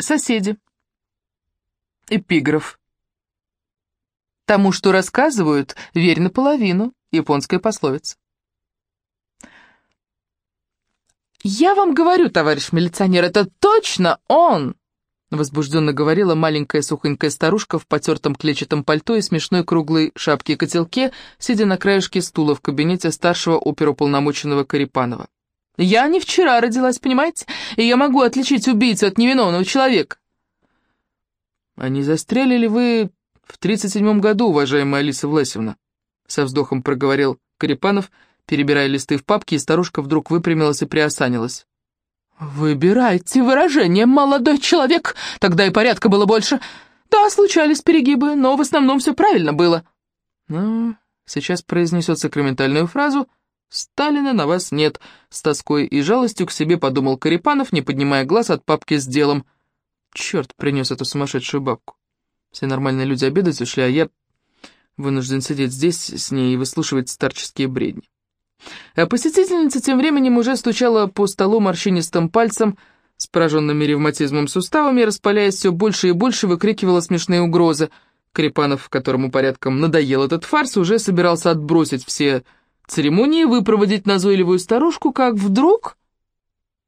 Соседи. Эпиграф. Тому, что рассказывают, верь наполовину. Японская пословица. «Я вам говорю, товарищ милиционер, это точно он!» Возбужденно говорила маленькая сухонькая старушка в потертом клетчатом пальто и смешной круглой шапке-котелке, сидя на краешке стула в кабинете старшего оперуполномоченного Карипанова. «Я не вчера родилась, понимаете? И я могу отличить убийцу от невиновного человека». «А не застряли ли вы в 37-м году, уважаемая Алиса Власевна?» Со вздохом проговорил Карипанов, перебирая листы в папке, и старушка вдруг выпрямилась и приосанилась. «Выбирайте выражение, молодой человек, тогда и порядка было больше. Да, случались перегибы, но в основном все правильно было». «Ну, сейчас произнесет сакраментальную фразу «Сталина на вас нет», — с тоской и жалостью к себе подумал Карипанов, не поднимая глаз от папки с делом. «Черт принес эту сумасшедшую бабку. Все нормальные люди обедать ушли, а я вынужден сидеть здесь с ней и выслушивать старческие бредни». А посетительница тем временем уже стучала по столу морщинистым пальцем с пораженными ревматизмом суставами, распаляясь все больше и больше, выкрикивала смешные угрозы. Крепанов, которому порядком надоел этот фарс, уже собирался отбросить все церемонии, выпроводить назойливую старушку, как вдруг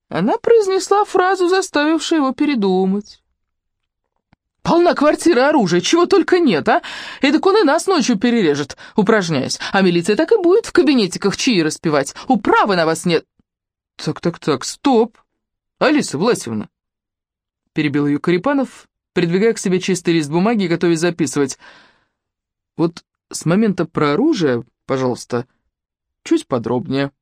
она произнесла фразу, заставившую его передумать. Полна квартира оружия, чего только нет, а? Эдак он и нас ночью перережет, упражняясь. А милиция так и будет в кабинетиках чаи распевать. Управы на вас нет. Так-так-так, стоп. Алиса Власевна. Перебил ее Карипанов, придвигая к себе чистый лист бумаги готовясь записывать. Вот с момента про оружие, пожалуйста, чуть подробнее.